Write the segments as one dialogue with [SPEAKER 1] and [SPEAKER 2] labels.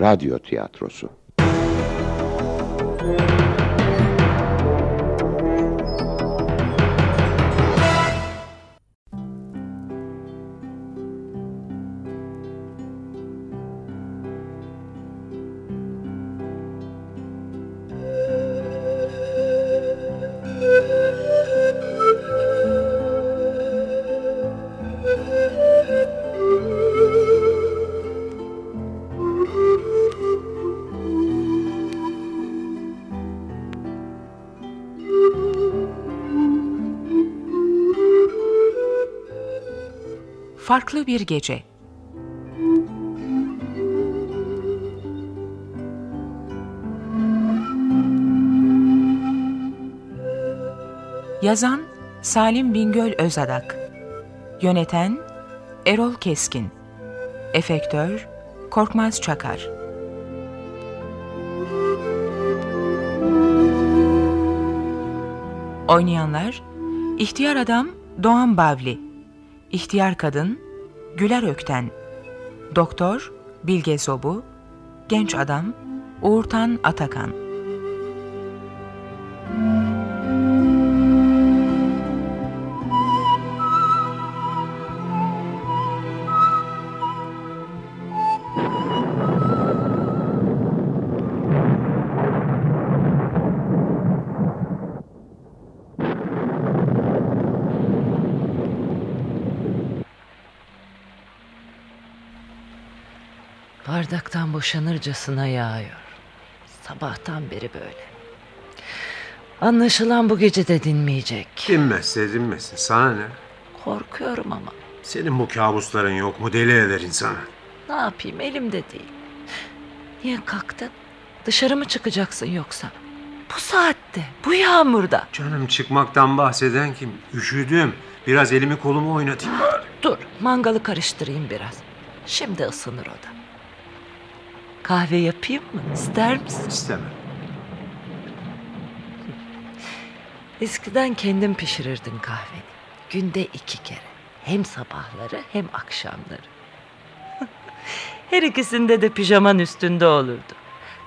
[SPEAKER 1] radyo tiyatrosu.
[SPEAKER 2] Farklı bir gece. Yazan Salim Bingöl Özadak Yöneten Erol Keskin. Efektör Korkmaz Çakar. Oynayanlar İhtiyar Adam Doğan Bavli İhtiyar Kadın Güler Ökten Doktor Bilge Zobu Genç Adam Uğurtan Atakan
[SPEAKER 3] Bardaktan boşanırcasına yağıyor. Sabahtan beri böyle. Anlaşılan bu gece de dinmeyecek.
[SPEAKER 4] Dinmezse dinmesin sana ne?
[SPEAKER 3] Korkuyorum ama.
[SPEAKER 4] Senin bu kabusların yok mu deli eder insanı.
[SPEAKER 3] Ne yapayım elimde değil. Niye kalktın? Dışarı mı çıkacaksın yoksa? Bu saatte, bu yağmurda.
[SPEAKER 4] Canım çıkmaktan bahseden kim? Üşüdüm. Biraz elimi kolumu oynatayım bari.
[SPEAKER 3] Dur, mangalı karıştırayım biraz. Şimdi ısınır o da. Kahve yapayım mı? İster misin?
[SPEAKER 4] İstemem.
[SPEAKER 3] Eskiden kendin pişirirdin kahveni. Günde iki kere. Hem sabahları hem akşamları. Her ikisinde de pijaman üstünde olurdu.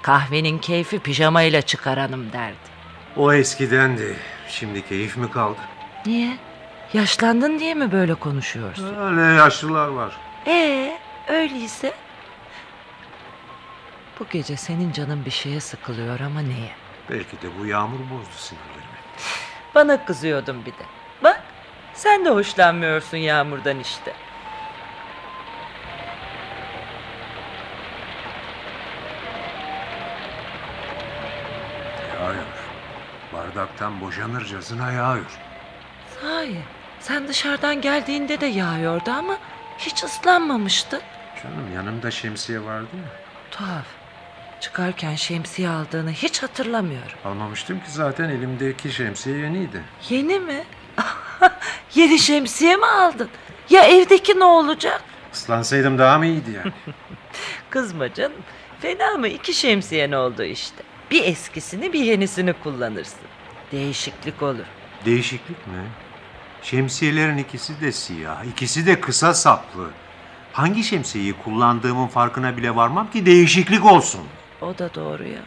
[SPEAKER 3] Kahvenin keyfi pijamayla çıkar hanım derdi.
[SPEAKER 4] O eskidendi. Şimdi keyif mi kaldı?
[SPEAKER 3] Niye? Yaşlandın diye mi böyle konuşuyorsun?
[SPEAKER 4] Öyle yaşlılar var.
[SPEAKER 3] Ee, öyleyse. Bu gece senin canın bir şeye sıkılıyor ama neye?
[SPEAKER 4] Belki de bu yağmur bozdu sinirlerimi.
[SPEAKER 3] Bana kızıyordun bir de. Bak, sen de hoşlanmıyorsun yağmurdan işte.
[SPEAKER 4] Yağıyor. Bardaktan boşanırcasına yağıyor.
[SPEAKER 3] Sahi, sen dışarıdan geldiğinde de yağıyordu ama hiç ıslanmamıştın.
[SPEAKER 4] Canım yanımda şemsiye vardı ya.
[SPEAKER 3] Tuhaf. Çıkarken şemsiye aldığını hiç hatırlamıyorum.
[SPEAKER 4] Almamıştım ki zaten elimdeki şemsiye yeniydi.
[SPEAKER 3] Yeni mi? Yeni şemsiye mi aldın? Ya evdeki ne olacak?
[SPEAKER 4] Islansaydım daha mı iyiydi yani?
[SPEAKER 3] Kızma canım. Fena mı? İki şemsiyen oldu işte. Bir eskisini bir yenisini kullanırsın. Değişiklik olur.
[SPEAKER 4] Değişiklik mi? Şemsiyelerin ikisi de siyah, ikisi de kısa saplı. Hangi şemsiyeyi kullandığımın farkına bile varmam ki değişiklik olsun.
[SPEAKER 3] O da doğru ya.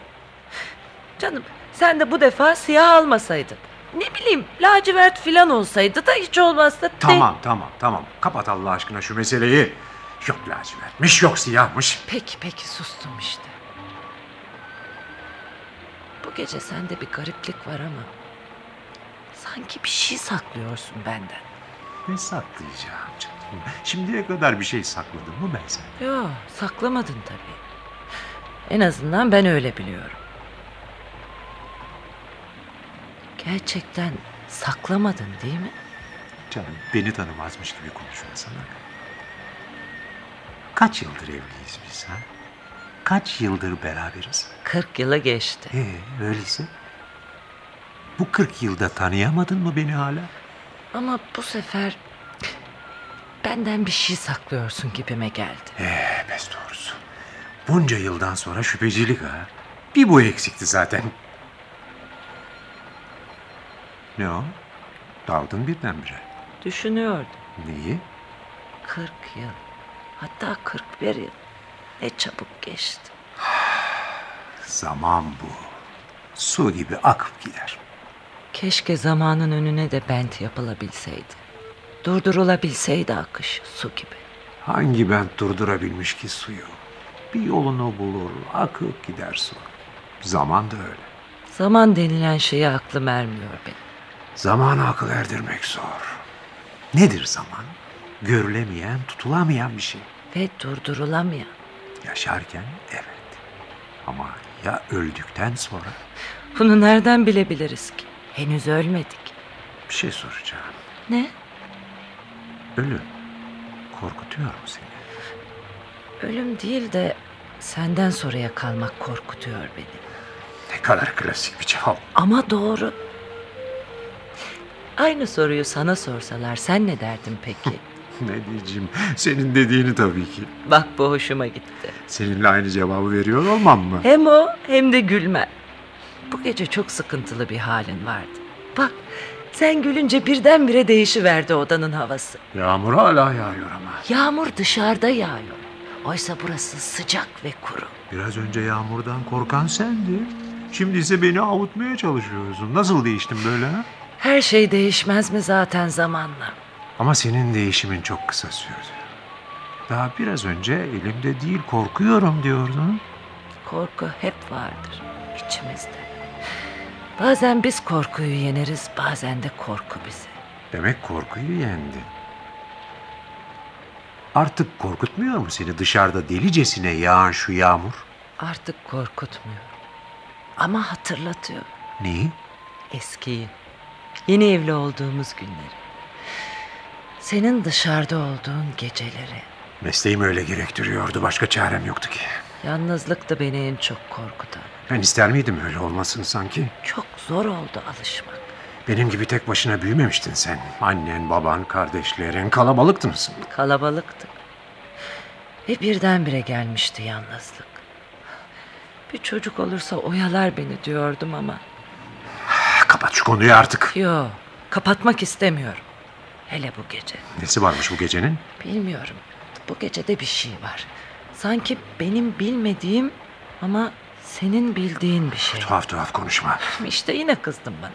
[SPEAKER 3] Canım sen de bu defa siyah almasaydın. Ne bileyim lacivert filan olsaydı da hiç olmazsa...
[SPEAKER 4] Tamam tamam tamam kapat Allah aşkına şu meseleyi. Yok lacivertmiş yok siyahmış.
[SPEAKER 3] Peki peki sustum işte. Bu gece sende bir gariplik var ama... Sanki bir şey saklıyorsun benden.
[SPEAKER 4] Ne saklayacağım canım? Şimdiye kadar bir şey sakladım mı ben sen?
[SPEAKER 3] Yok saklamadın tabii. En azından ben öyle biliyorum. Gerçekten saklamadın değil mi?
[SPEAKER 4] Canım beni tanımazmış gibi konuşma sana. Kaç yıldır evliyiz biz ha? Kaç yıldır beraberiz?
[SPEAKER 3] 40 yılı geçti.
[SPEAKER 4] Ee, öyleyse. Bu 40 yılda tanıyamadın mı beni hala?
[SPEAKER 3] Ama bu sefer benden bir şey saklıyorsun gibime geldi.
[SPEAKER 4] Ee, bes doğrusu. Bunca yıldan sonra şüphecilik ha. Bir bu eksikti zaten. Ne o? Daldın birdenbire.
[SPEAKER 3] Düşünüyordum.
[SPEAKER 4] Neyi?
[SPEAKER 3] 40 yıl. Hatta 41 yıl. Ne çabuk geçti.
[SPEAKER 4] Zaman bu. Su gibi akıp gider.
[SPEAKER 3] Keşke zamanın önüne de bent yapılabilseydi. Durdurulabilseydi akış su gibi.
[SPEAKER 4] Hangi bent durdurabilmiş ki suyu? Bir yolunu bulur, akıp gider su. Zaman da öyle.
[SPEAKER 3] Zaman denilen şeye aklım ermiyor benim.
[SPEAKER 4] Zamanı akıl erdirmek zor. Nedir zaman? Görülemeyen, tutulamayan bir şey.
[SPEAKER 3] Ve durdurulamayan.
[SPEAKER 4] Yaşarken evet. Ama ya öldükten sonra?
[SPEAKER 3] Bunu nereden bilebiliriz ki? Henüz ölmedik.
[SPEAKER 4] Bir şey soracağım.
[SPEAKER 3] Ne?
[SPEAKER 4] Ölüm korkutuyor mu seni?
[SPEAKER 3] Ölüm değil de senden sonraya kalmak korkutuyor beni.
[SPEAKER 4] Ne kadar klasik bir cevap.
[SPEAKER 3] Ama doğru. Aynı soruyu sana sorsalar sen ne derdin peki?
[SPEAKER 4] Ne diyeceğim? Senin dediğini tabii ki.
[SPEAKER 3] Bak bu hoşuma gitti.
[SPEAKER 4] Seninle aynı cevabı veriyor olmam mı?
[SPEAKER 3] Hem o hem de gülmen. Bu gece çok sıkıntılı bir halin vardı. Bak sen gülünce birdenbire değişiverdi odanın havası.
[SPEAKER 4] Yağmur hala yağıyor ama.
[SPEAKER 3] Yağmur dışarıda yağıyor. Oysa burası sıcak ve kuru.
[SPEAKER 4] Biraz önce yağmurdan korkan sendin. Şimdi ise beni avutmaya çalışıyorsun. Nasıl değiştin böyle ha?
[SPEAKER 3] Her şey değişmez mi zaten zamanla?
[SPEAKER 4] Ama senin değişimin çok kısa sürdü. Daha biraz önce elimde değil korkuyorum diyordun.
[SPEAKER 3] Korku hep vardır içimizde. Bazen biz korkuyu yeneriz, bazen de korku bizi.
[SPEAKER 4] Demek korkuyu yendin. Artık korkutmuyor mu seni dışarıda delicesine yağan şu yağmur?
[SPEAKER 3] Artık korkutmuyor. Ama hatırlatıyor
[SPEAKER 4] Neyi?
[SPEAKER 3] eskiyi. Yeni evli olduğumuz günleri. Senin dışarıda olduğun geceleri.
[SPEAKER 4] Mesleğim öyle gerektiriyordu. Başka çarem yoktu ki.
[SPEAKER 3] Yalnızlık da beni en çok korkutan.
[SPEAKER 4] Ben ister miydim öyle olmasını sanki?
[SPEAKER 3] Çok zor oldu alışmak.
[SPEAKER 4] Benim gibi tek başına büyümemiştin sen. Annen, baban, kardeşlerin kalabalıktınız.
[SPEAKER 3] Kalabalıktık. Ve birdenbire gelmişti yalnızlık. Bir çocuk olursa oyalar beni diyordum ama...
[SPEAKER 4] Kapat şu konuyu artık.
[SPEAKER 3] Yo, kapatmak istemiyorum. Hele bu gece.
[SPEAKER 4] Nesi varmış bu gecenin?
[SPEAKER 3] Bilmiyorum. Bu gecede bir şey var. Sanki benim bilmediğim ama senin bildiğin bir şey.
[SPEAKER 4] Tuhaf tuhaf konuşma.
[SPEAKER 3] İşte yine kızdın bana.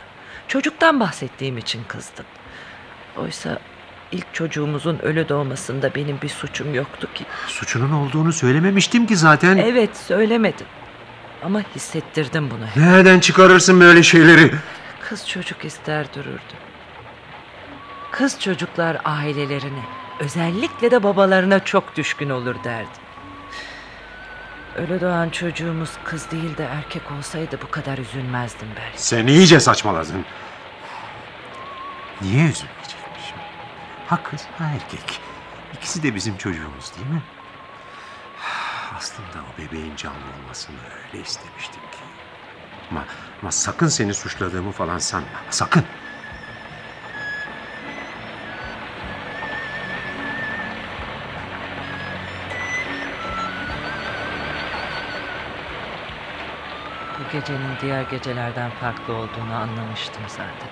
[SPEAKER 3] Çocuktan bahsettiğim için kızdın. Oysa ilk çocuğumuzun ölü doğmasında benim bir suçum yoktu ki.
[SPEAKER 4] Suçunun olduğunu söylememiştim ki zaten.
[SPEAKER 3] Evet söylemedin. Ama hissettirdim bunu. hep.
[SPEAKER 4] Nereden çıkarırsın böyle şeyleri?
[SPEAKER 3] Kız çocuk ister dururdu. Kız çocuklar ailelerine, özellikle de babalarına çok düşkün olur derdi. Ölü doğan çocuğumuz kız değil de erkek olsaydı bu kadar üzülmezdim belki.
[SPEAKER 4] Sen iyice saçmaladın. Niye üzülmeyecekmişim? Ha kız ha erkek. İkisi de bizim çocuğumuz değil mi? Aslında o bebeğin canlı olmasını öyle istemiştim ki. Ama, ama sakın seni suçladığımı falan sanma. Sakın.
[SPEAKER 3] Gecenin diğer gecelerden farklı olduğunu anlamıştım zaten.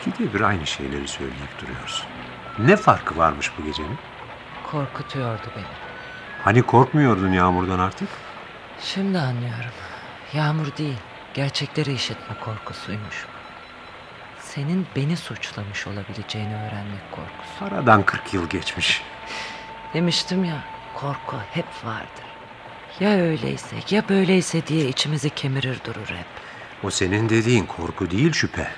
[SPEAKER 4] İkide bir aynı şeyleri söyleyip duruyorsun. Ne farkı varmış bu gecenin?
[SPEAKER 3] Korkutuyordu beni.
[SPEAKER 4] Hani korkmuyordun yağmurdan artık?
[SPEAKER 3] Şimdi anlıyorum. Yağmur değil, gerçekleri işitme korkusuymuş bu. Senin beni suçlamış olabileceğini öğrenmek korkusu.
[SPEAKER 4] Aradan 40 yıl geçmiş.
[SPEAKER 3] Demiştim ya, korku hep vardır. Ya öyleyse, ya böyleyse diye içimizi kemirir durur hep.
[SPEAKER 4] O senin dediğin korku değil şüphe.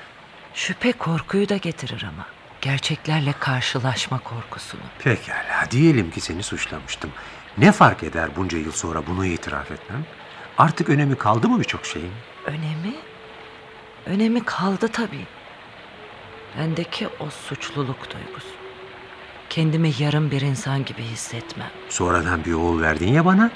[SPEAKER 3] Şüphe korkuyu da getirir ama. Gerçeklerle karşılaşma korkusunu.
[SPEAKER 4] Pekala diyelim ki seni suçlamıştım. Ne fark eder bunca yıl sonra bunu itiraf etmem? Artık önemi kaldı mı birçok şeyin?
[SPEAKER 3] Önemi? Önemi kaldı tabii. Bendeki o suçluluk duygusu. Kendimi yarım bir insan gibi hissetmem.
[SPEAKER 4] Sonradan bir oğul verdin ya bana.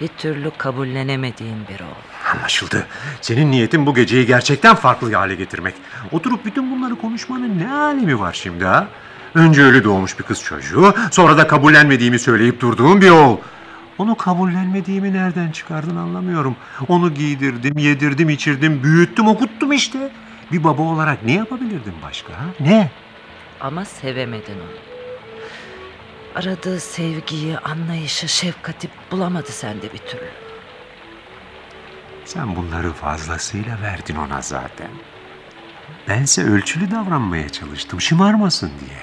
[SPEAKER 3] Bir türlü kabullenemediğim bir oğul.
[SPEAKER 4] Anlaşıldı. Senin niyetin bu geceyi gerçekten farklı hale getirmek. Oturup bütün bunları konuşmanın ne alemi var şimdi ha? Önce ölü doğmuş bir kız çocuğu, sonra da kabullenmediğimi söyleyip durduğum bir oğul. Onu kabullenmediğimi nereden çıkardın anlamıyorum. Onu giydirdim, yedirdim, içirdim, büyüttüm, okuttum işte. Bir baba olarak ne yapabilirdim başka ha? Ne?
[SPEAKER 3] Ama sevemedin onu. Aradığı sevgiyi, anlayışı, şefkati bulamadı sende bir türlü.
[SPEAKER 4] Sen bunları fazlasıyla verdin ona zaten. Bense ölçülü davranmaya çalıştım, şımarmasın diye.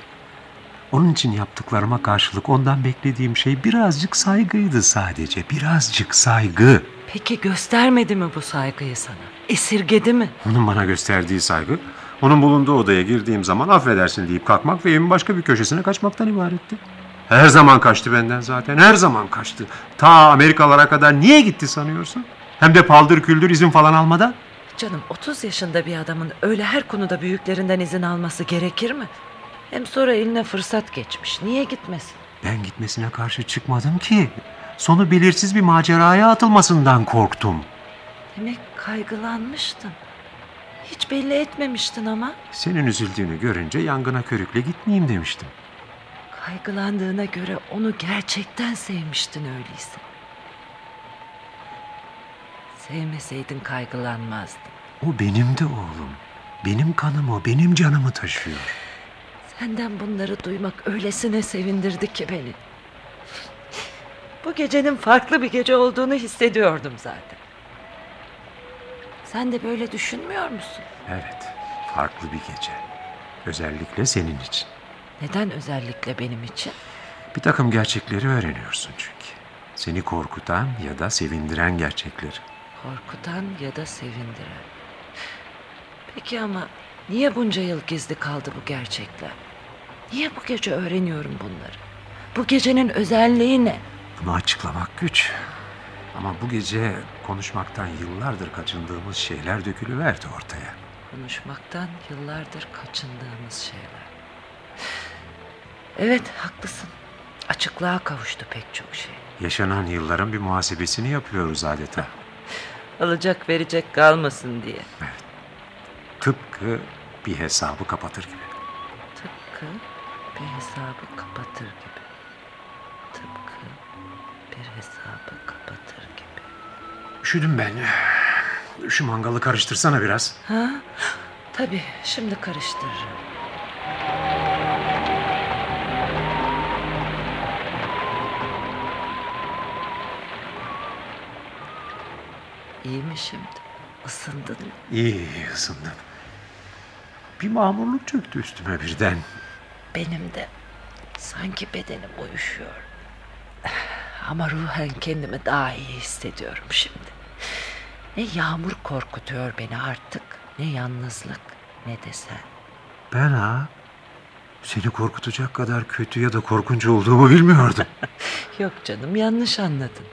[SPEAKER 4] Onun için yaptıklarıma karşılık ondan beklediğim şey birazcık saygıydı sadece. Birazcık saygı.
[SPEAKER 3] Peki göstermedi mi bu saygıyı sana? Esirgedi mi?
[SPEAKER 4] Onun bana gösterdiği saygı, onun bulunduğu odaya girdiğim zaman affedersin deyip kalkmak ve evin başka bir köşesine kaçmaktan ibaretti. Her zaman kaçtı benden zaten, her zaman kaçtı. Ta Amerikalara kadar niye gitti sanıyorsun? Hem de paldır küldür izin falan almadan.
[SPEAKER 3] Canım 30 yaşında bir adamın öyle her konuda büyüklerinden izin alması gerekir mi? Hem sonra eline fırsat geçmiş. Niye gitmesin?
[SPEAKER 4] Ben gitmesine karşı çıkmadım ki. Sonu belirsiz bir maceraya atılmasından korktum.
[SPEAKER 3] Demek kaygılanmıştın. Hiç belli etmemiştin ama.
[SPEAKER 4] Senin üzüldüğünü görünce yangına körükle gitmeyeyim demiştim.
[SPEAKER 3] Kaygılandığına göre onu gerçekten sevmiştin öyleyse. Sevmeseydin kaygılanmazdın.
[SPEAKER 4] O benim de oğlum. Benim kanımı, benim canımı taşıyor.
[SPEAKER 3] Senden bunları duymak öylesine sevindirdi ki beni. Bu gecenin farklı bir gece olduğunu hissediyordum zaten. Sen de böyle düşünmüyor musun?
[SPEAKER 4] Evet, farklı bir gece. Özellikle senin için.
[SPEAKER 3] Neden özellikle benim için?
[SPEAKER 4] Bir takım gerçekleri öğreniyorsun çünkü. Seni korkutan ya da sevindiren gerçekleri.
[SPEAKER 3] Korkutan ya da sevindiren. Peki ama niye bunca yıl gizli kaldı bu gerçekler? Niye bu gece öğreniyorum bunları? Bu gecenin özelliği ne?
[SPEAKER 4] Bunu açıklamak güç. Ama bu gece konuşmaktan yıllardır kaçındığımız şeyler dökülüverdi ortaya.
[SPEAKER 3] Konuşmaktan yıllardır kaçındığımız şeyler. Evet haklısın. Açıklığa kavuştu pek çok şey.
[SPEAKER 4] Yaşanan yılların bir muhasebesini yapıyoruz adeta.
[SPEAKER 3] Alacak verecek kalmasın diye.
[SPEAKER 4] Tıpkı bir hesabı kapatır gibi.
[SPEAKER 3] Tıpkı bir hesabı kapatır gibi. Tıpkı bir hesabı kapatır gibi.
[SPEAKER 4] Üşüdüm ben. Şu mangalı karıştırsana biraz.
[SPEAKER 3] Ha? Tabii şimdi karıştırırım. İyi mi şimdi? Isındın mı?
[SPEAKER 4] İyi ısındım. Bir mamurluk çöktü üstüme birden.
[SPEAKER 3] Benim de sanki bedenim uyuşuyor. Ama ruhen kendimi daha iyi hissediyorum şimdi. Ne yağmur korkutuyor beni artık, ne yalnızlık, ne de sen.
[SPEAKER 4] Ben ha? Seni korkutacak kadar kötü ya da korkunç olduğumu bilmiyordum.
[SPEAKER 3] Yok canım yanlış anladın.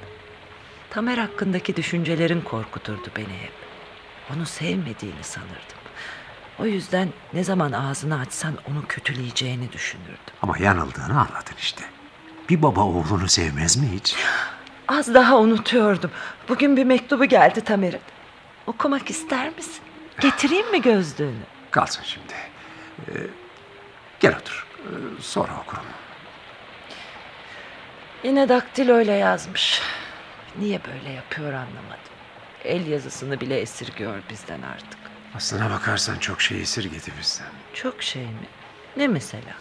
[SPEAKER 3] Tamer hakkındaki düşüncelerin korkuturdu beni hep. Onu sevmediğini sanırdım. O yüzden ne zaman ağzını açsan onu kötüleyeceğini düşünürdüm.
[SPEAKER 4] Ama yanıldığını anladın işte. Bir baba oğlunu sevmez mi hiç?
[SPEAKER 3] Az daha unutuyordum. Bugün bir mektubu geldi Tamer'in. Okumak ister misin? Getireyim mi gözlüğünü?
[SPEAKER 4] Kalsın şimdi. Ee, gel otur. Ee, sonra okurum.
[SPEAKER 3] Yine daktiloyla yazmış. Niye böyle yapıyor anlamadım. El yazısını bile esirgiyor bizden artık.
[SPEAKER 4] Aslına bakarsan çok şey esirgedi bizden.
[SPEAKER 3] Çok şey mi? Ne mesela?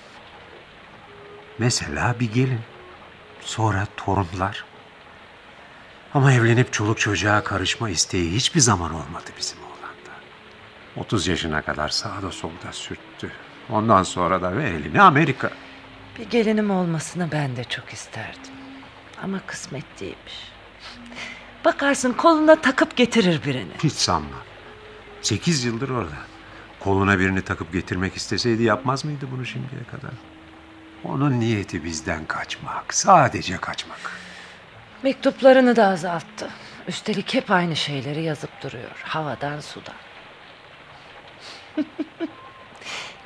[SPEAKER 4] Mesela bir gelin. Sonra torunlar. Ama evlenip çoluk çocuğa karışma isteği hiçbir zaman olmadı bizim oğlanda. 30 yaşına kadar sağda solda sürttü. Ondan sonra da elini Amerika.
[SPEAKER 3] Bir gelinim olmasını ben de çok isterdim. Ama kısmet değilmiş. Bakarsın koluna takıp getirir birini.
[SPEAKER 4] Hiç sanma. 8 yıldır orada. Koluna birini takıp getirmek isteseydi yapmaz mıydı bunu şimdiye kadar? Onun niyeti bizden kaçmak. Sadece kaçmak.
[SPEAKER 3] Mektuplarını da azalttı. Üstelik hep aynı şeyleri yazıp duruyor. Havadan sudan.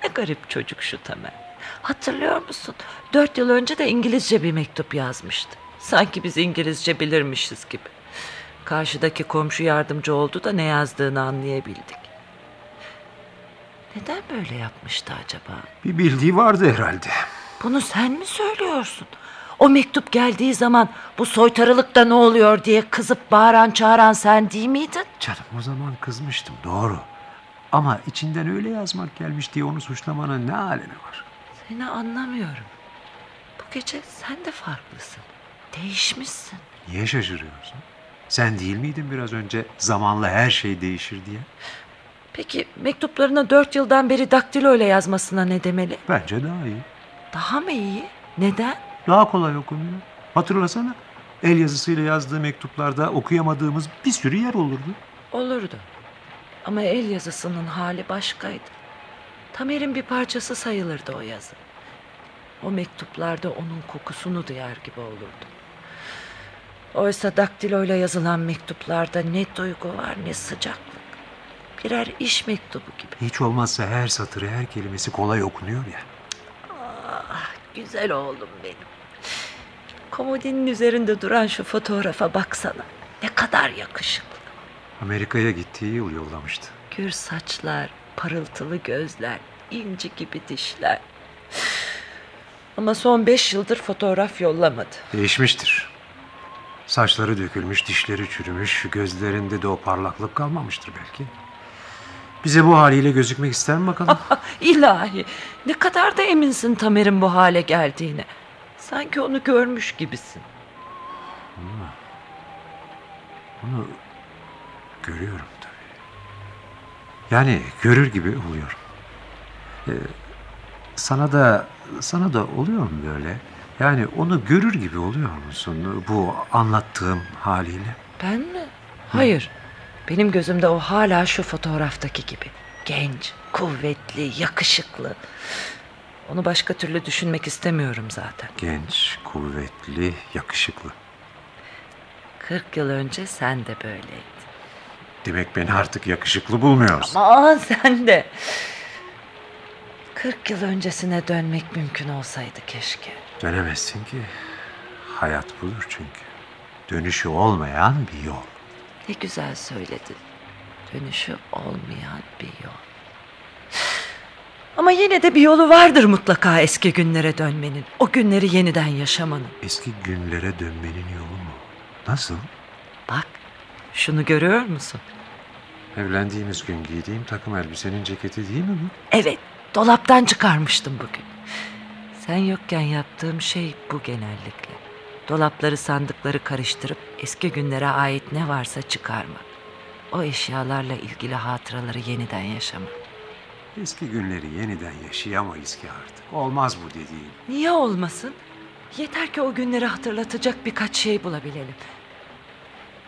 [SPEAKER 3] ne garip çocuk şu Tamer. Hatırlıyor musun? Dört yıl önce de İngilizce bir mektup yazmıştı. Sanki biz İngilizce bilirmişiz gibi. Karşıdaki komşu yardımcı oldu da ne yazdığını anlayabildik. Neden böyle yapmıştı acaba?
[SPEAKER 4] Bir bildiği vardı herhalde.
[SPEAKER 3] Bunu sen mi söylüyorsun? O mektup geldiği zaman bu soytarılıkta ne oluyor diye kızıp bağıran çağıran sen değil miydin?
[SPEAKER 4] Canım o zaman kızmıştım doğru. Ama içinden öyle yazmak gelmiş diye onu suçlamanın ne alemi var?
[SPEAKER 3] Seni anlamıyorum. Bu gece sen de farklısın. Değişmişsin.
[SPEAKER 4] Niye şaşırıyorsun? Sen değil miydin biraz önce zamanla her şey değişir diye?
[SPEAKER 3] Peki mektuplarına dört yıldan beri daktilo ile yazmasına ne demeli?
[SPEAKER 4] Bence daha iyi.
[SPEAKER 3] Daha mı iyi? Neden?
[SPEAKER 4] Daha kolay okunuyor. Hatırlasana. El yazısıyla yazdığı mektuplarda okuyamadığımız bir sürü yer olurdu.
[SPEAKER 3] Olurdu. Ama el yazısının hali başkaydı. Tamer'in bir parçası sayılırdı o yazı. O mektuplarda onun kokusunu duyar gibi olurdu. Oysa daktiloyla yazılan mektuplarda ne duygu var ne sıcaklık. Birer iş mektubu gibi.
[SPEAKER 4] Hiç olmazsa her satırı, her kelimesi kolay okunuyor ya.
[SPEAKER 3] Ah güzel oğlum benim. Komodinin üzerinde duran şu fotoğrafa baksana. Ne kadar yakışıklı.
[SPEAKER 4] Amerika'ya gittiği yıl yollamıştı.
[SPEAKER 3] Gür saçlar, parıltılı gözler, inci gibi dişler. Ama son beş yıldır fotoğraf yollamadı.
[SPEAKER 4] Değişmiştir. Saçları dökülmüş, dişleri çürümüş, gözlerinde de o parlaklık kalmamıştır belki. Bize bu haliyle gözükmek ister mi bakalım?
[SPEAKER 3] Ah, ilahi, ne kadar da eminsin Tamer'in bu hale geldiğine. Sanki onu görmüş gibisin.
[SPEAKER 4] Onu görüyorum tabii. Yani görür gibi oluyorum. Ee, sana da sana da oluyor mu böyle? Yani onu görür gibi oluyor musun bu anlattığım haliyle?
[SPEAKER 3] Ben mi? Hayır. Benim gözümde o hala şu fotoğraftaki gibi. Genç, kuvvetli, yakışıklı. Onu başka türlü düşünmek istemiyorum zaten.
[SPEAKER 4] Genç, kuvvetli, yakışıklı.
[SPEAKER 3] 40 yıl önce sen de böyleydin.
[SPEAKER 4] Demek beni artık yakışıklı bulmuyorsun.
[SPEAKER 3] Aman sen de. 40 yıl öncesine dönmek mümkün olsaydı keşke.
[SPEAKER 4] Dönemezsin ki. Hayat budur çünkü. Dönüşü olmayan bir yol.
[SPEAKER 3] Ne güzel söyledin. Dönüşü olmayan bir yol. Ama yine de bir yolu vardır mutlaka eski günlere dönmenin. O günleri yeniden yaşamanın.
[SPEAKER 4] Eski günlere dönmenin yolu mu? Nasıl?
[SPEAKER 3] Bak, şunu görüyor musun?
[SPEAKER 4] Evlendiğimiz gün giydiğim takım elbisenin ceketi değil mi bu?
[SPEAKER 3] Evet, dolaptan çıkarmıştım bugün. Sen yokken yaptığım şey bu genellikle. Dolapları sandıkları karıştırıp eski günlere ait ne varsa çıkarmak. O eşyalarla ilgili hatıraları yeniden yaşamak.
[SPEAKER 4] Eski günleri yeniden yaşayamayız ki artık. Olmaz bu dediğin.
[SPEAKER 3] Niye olmasın? Yeter ki o günleri hatırlatacak birkaç şey bulabilelim.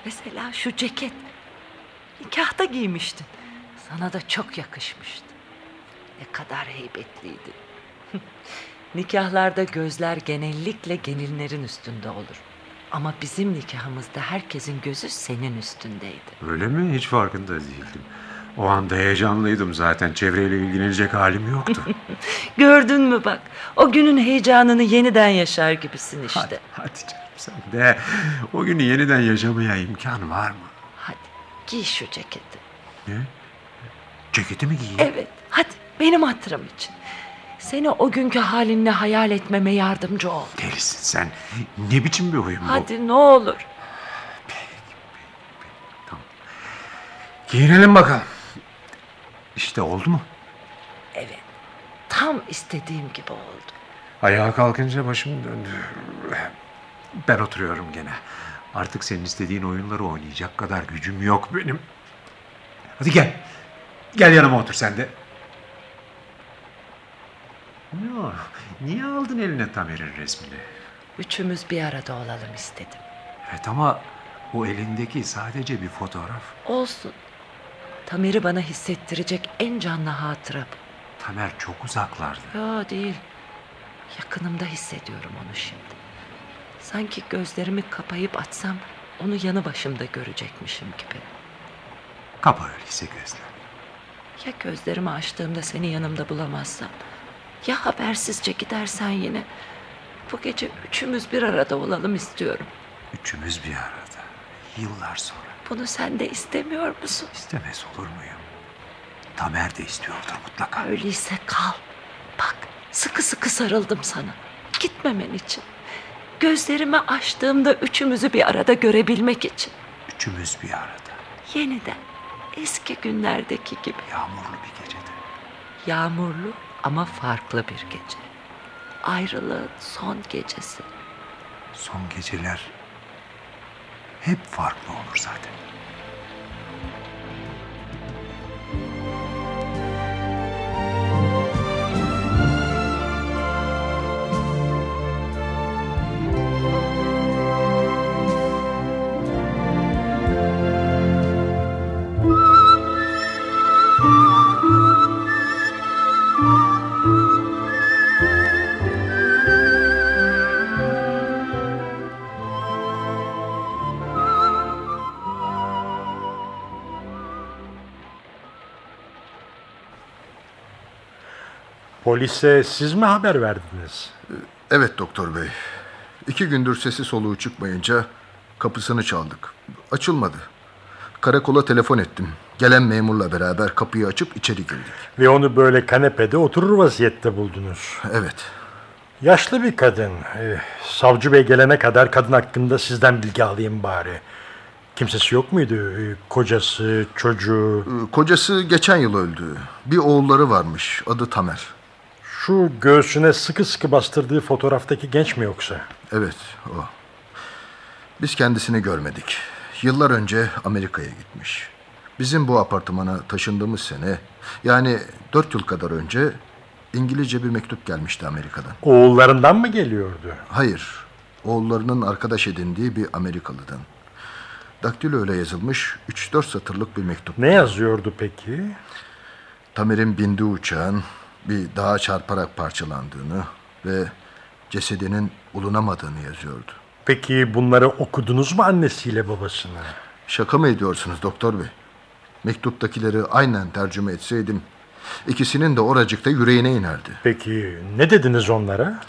[SPEAKER 3] Mesela şu ceket. Nikahta giymiştin. Sana da çok yakışmıştı. Ne kadar heybetliydin. Nikahlarda gözler genellikle gelinlerin üstünde olur. Ama bizim nikahımızda herkesin gözü senin üstündeydi.
[SPEAKER 4] Öyle mi? Hiç farkında değildim. O anda heyecanlıydım zaten. Çevreyle ilgilenecek halim yoktu.
[SPEAKER 3] Gördün mü bak? O günün heyecanını yeniden yaşar gibisin işte.
[SPEAKER 4] hadi, hadi canım sen de. O günü yeniden yaşamaya imkan var mı?
[SPEAKER 3] Hadi giy şu ceketi.
[SPEAKER 4] Ne? Ceketi mi giyeyim?
[SPEAKER 3] Evet, hadi benim hatırım için. Seni o günkü halinle hayal etmeme yardımcı ol.
[SPEAKER 4] Delisin sen. Ne biçim bir oyun bu?
[SPEAKER 3] Hadi ne olur.
[SPEAKER 4] Giyinelim bakalım. İşte oldu mu?
[SPEAKER 3] Evet, tam istediğim gibi oldu.
[SPEAKER 4] Ayağa kalkınca başım döndü. Ben oturuyorum gene. Artık senin istediğin oyunları oynayacak kadar gücüm yok benim. Hadi gel. Gel yanıma otur sen de. Ne o? Niye aldın eline Tamer'in resmini?
[SPEAKER 3] Üçümüz bir arada olalım istedim.
[SPEAKER 4] Evet ama o elindeki sadece bir fotoğraf.
[SPEAKER 3] Olsun. Tamer'i bana hissettirecek en canlı hatıra bu.
[SPEAKER 4] Tamer çok uzaklarda.
[SPEAKER 3] Yo değil. Yakınımda hissediyorum onu şimdi. Sanki gözlerimi kapayıp açsam onu yanı başımda görecekmişim gibi.
[SPEAKER 4] Kapa öyleyse gözler.
[SPEAKER 3] Ya gözlerimi açtığımda seni yanımda bulamazsam? Ya habersizce gidersen yine? Bu gece üçümüz bir arada olalım istiyorum.
[SPEAKER 4] Üçümüz bir arada. Yıllar sonra.
[SPEAKER 3] Bunu sen de istemiyor musun?
[SPEAKER 4] İstemez olur muyum? Tamer de istiyordur mutlaka.
[SPEAKER 3] Öyleyse kal. Bak sıkı sıkı sarıldım sana. Gitmemen için. Gözlerimi açtığımda üçümüzü bir arada görebilmek için.
[SPEAKER 4] Üçümüz bir arada.
[SPEAKER 3] Yeniden eski günlerdeki gibi.
[SPEAKER 4] Yağmurlu bir gecede.
[SPEAKER 3] Yağmurlu ama farklı bir gece. Ayrılığın son gecesi.
[SPEAKER 4] Son geceler hep farklı olur zaten.
[SPEAKER 1] Polise siz mi haber verdiniz?
[SPEAKER 5] Evet doktor bey. İki gündür sesi soluğu çıkmayınca kapısını çaldık. Açılmadı. Karakola telefon ettim. Gelen memurla beraber kapıyı açıp içeri girdik.
[SPEAKER 1] Ve onu böyle kanepede oturur vaziyette buldunuz.
[SPEAKER 5] Evet.
[SPEAKER 1] Yaşlı bir kadın. Ee, savcı bey gelene kadar kadın hakkında sizden bilgi alayım bari. Kimsesi yok muydu? Ee, kocası, çocuğu.
[SPEAKER 5] Ee, Kocası geçen yıl öldü. Bir oğulları varmış. Adı Tamer.
[SPEAKER 1] Şu göğsüne sıkı sıkı bastırdığı fotoğraftaki genç mi yoksa?
[SPEAKER 5] Evet o. Biz kendisini görmedik. Yıllar önce Amerika'ya gitmiş. Bizim bu apartmana taşındığımız sene yani dört yıl kadar önce İngilizce bir mektup gelmişti Amerika'dan.
[SPEAKER 1] Oğullarından mı geliyordu?
[SPEAKER 5] Hayır. Oğullarının arkadaş edindiği bir Amerikalıdan. Daktilo ile yazılmış 3-4 satırlık bir mektup.
[SPEAKER 1] Ne yazıyordu peki?
[SPEAKER 5] Tamer'in bindiği uçağın bir dağa çarparak parçalandığını ve cesedinin ulunamadığını yazıyordu.
[SPEAKER 1] Peki bunları okudunuz mu annesiyle babasına?
[SPEAKER 5] Şaka mı ediyorsunuz doktor bey? Mektuptakileri aynen tercüme etseydim ikisinin de oracıkta yüreğine inerdi.
[SPEAKER 1] Peki ne dediniz onlara?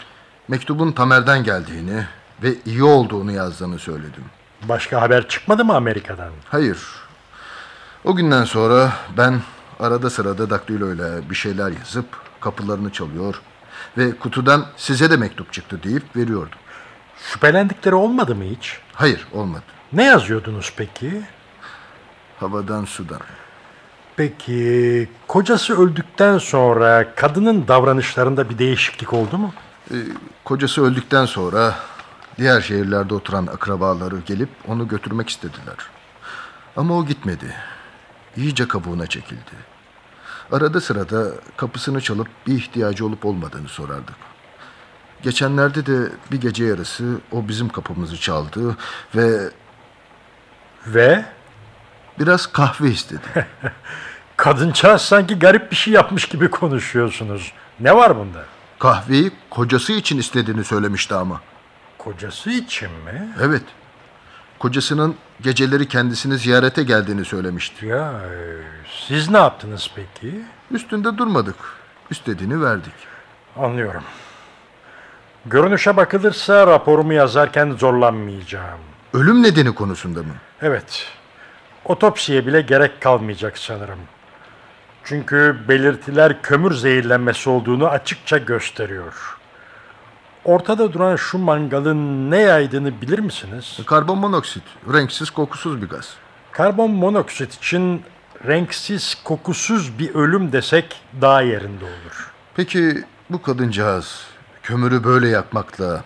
[SPEAKER 5] Mektubun Tamer'den geldiğini ve iyi olduğunu yazdığını söyledim.
[SPEAKER 1] Başka haber çıkmadı mı Amerika'dan?
[SPEAKER 5] Hayır. O günden sonra ben arada sırada daktilo ile bir şeyler yazıp kapılarını çalıyor ve kutudan size de mektup çıktı deyip veriyordum.
[SPEAKER 1] Şüphelendikleri olmadı mı hiç?
[SPEAKER 5] Hayır olmadı.
[SPEAKER 1] Ne yazıyordunuz peki?
[SPEAKER 5] Havadan sudan.
[SPEAKER 1] Peki kocası öldükten sonra kadının davranışlarında bir değişiklik oldu mu?
[SPEAKER 5] Ee, kocası öldükten sonra diğer şehirlerde oturan akrabaları gelip onu götürmek istediler. Ama o gitmedi. İyice kabuğuna çekildi. Arada sırada kapısını çalıp bir ihtiyacı olup olmadığını sorardık. Geçenlerde de bir gece yarısı o bizim kapımızı çaldı ve
[SPEAKER 1] Ve
[SPEAKER 5] biraz kahve istedi.
[SPEAKER 1] kadıncağız sanki garip bir şey yapmış gibi konuşuyorsunuz. Ne var bunda?
[SPEAKER 5] Kahveyi kocası için istediğini söylemişti ama.
[SPEAKER 1] Kocası için mi?
[SPEAKER 5] Evet. Kocasının geceleri kendisini ziyarete geldiğini söylemişti.
[SPEAKER 1] Ya e, siz ne yaptınız peki?
[SPEAKER 5] Üstünde durmadık. İstediğini verdik.
[SPEAKER 1] Anlıyorum. Görünüşe bakılırsa raporumu yazarken zorlanmayacağım.
[SPEAKER 5] Ölüm nedeni konusunda mı?
[SPEAKER 1] Evet. Otopsiye bile gerek kalmayacak sanırım. Çünkü belirtiler kömür zehirlenmesi olduğunu açıkça gösteriyor. Ortada duran şu mangalın ne yaydığını bilir misiniz?
[SPEAKER 5] Karbon monoksit, renksiz kokusuz bir gaz.
[SPEAKER 1] Karbon monoksit için renksiz, kokusuz bir ölüm desek daha yerinde olur.
[SPEAKER 5] Peki bu kadıncağız kömürü böyle yakmakla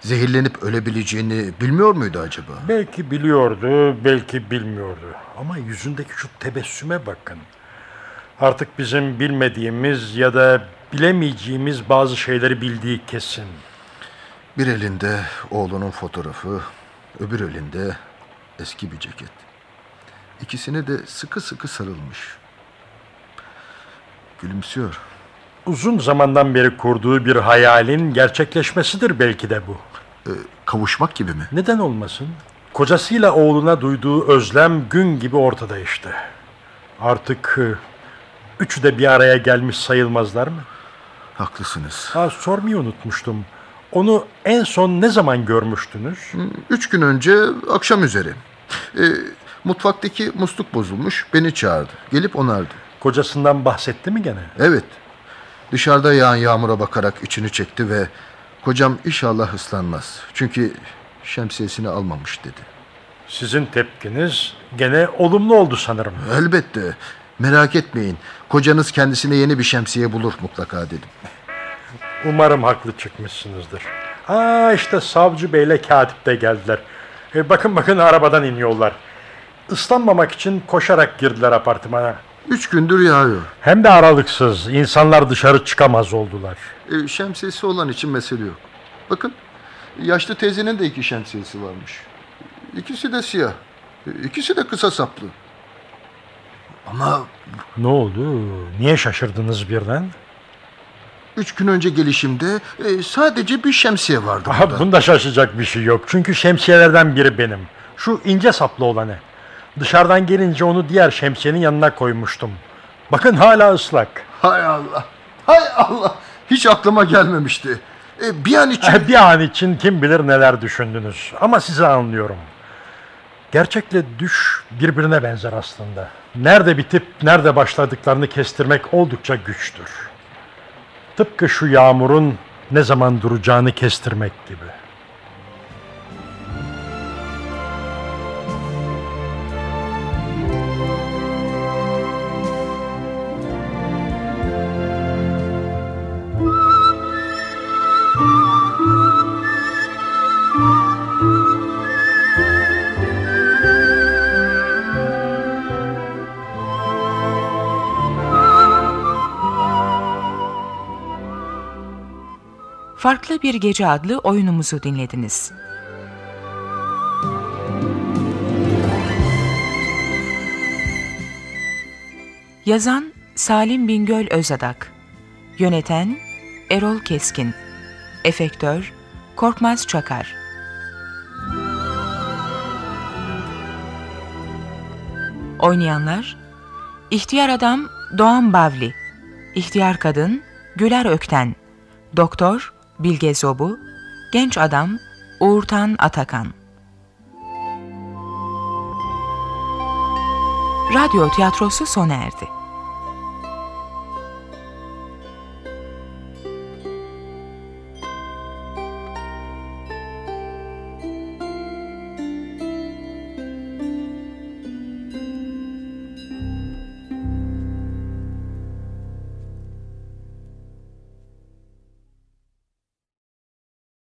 [SPEAKER 5] zehirlenip ölebileceğini bilmiyor muydu acaba?
[SPEAKER 1] Belki biliyordu, belki bilmiyordu. Ama yüzündeki şu tebessüme bakın. Artık bizim bilmediğimiz ya da bilemeyeceğimiz bazı şeyleri bildiği kesin.
[SPEAKER 5] Bir elinde oğlunun fotoğrafı, öbür elinde eski bir ceket. İkisini de sıkı sıkı sarılmış. Gülümsüyor.
[SPEAKER 1] Uzun zamandan beri kurduğu bir hayalin gerçekleşmesidir belki de bu.
[SPEAKER 5] Ee, kavuşmak gibi mi?
[SPEAKER 1] Neden olmasın? Kocasıyla oğluna duyduğu özlem gün gibi ortada işte. Artık e, üçü de bir araya gelmiş sayılmazlar mı?
[SPEAKER 5] Haklısınız.
[SPEAKER 1] Ha, sormayı unutmuştum. Onu en son ne zaman görmüştünüz?
[SPEAKER 5] Üç gün önce akşam üzeri. Ee, mutfaktaki musluk bozulmuş. Beni çağırdı. Gelip onardı.
[SPEAKER 1] Kocasından bahsetti mi gene?
[SPEAKER 5] Evet. Dışarıda yağan yağmura bakarak içini çekti ve kocam inşallah ıslanmaz. Çünkü şemsiyesini almamış dedi.
[SPEAKER 1] Sizin tepkiniz gene olumlu oldu sanırım.
[SPEAKER 5] Elbette. Merak etmeyin. Kocanız kendisine yeni bir şemsiye bulur mutlaka dedim.
[SPEAKER 1] Umarım haklı çıkmışsınızdır. Aa işte savcı beyle katip de geldiler. E, bakın bakın arabadan iniyorlar. Islanmamak için koşarak girdiler apartmana.
[SPEAKER 5] Üç gündür yağıyor.
[SPEAKER 1] Hem de aralıksız. İnsanlar dışarı çıkamaz oldular.
[SPEAKER 5] E, şemsiyesi olan için mesele yok. Bakın yaşlı teyzenin de iki şemsiyesi varmış. İkisi de siyah. E, İkisi de kısa saplı. Ama
[SPEAKER 1] Ne oldu? Niye şaşırdınız birden?
[SPEAKER 5] Üç gün önce gelişimde e, sadece bir şemsiye vardı
[SPEAKER 1] Aha,
[SPEAKER 5] burada.
[SPEAKER 1] bunda şaşacak bir şey yok. Çünkü şemsiyelerden biri benim. Şu ince saplı olanı. Dışarıdan gelince onu diğer şemsiyenin yanına koymuştum. Bakın hala ıslak.
[SPEAKER 5] Hay Allah. Hay Allah. Hiç aklıma gelmemişti. E, bir an için...
[SPEAKER 1] bir an için kim bilir neler düşündünüz. Ama sizi anlıyorum. Gerçekle düş birbirine benzer aslında. Nerede bitip nerede başladıklarını kestirmek oldukça güçtür. Tıpkı şu yağmurun ne zaman duracağını kestirmek gibi.
[SPEAKER 2] Bir Gece adlı oyunumuzu dinlediniz. Yazan Salim Bingöl Özadak Yöneten Erol Keskin. Efektör Korkmaz Çakar. Oynayanlar İhtiyar Adam Doğan Bavli İhtiyar Kadın Güler Ökten Doktor Bilge Zobu Genç Adam Uğurtan Atakan Radyo tiyatrosu sona erdi.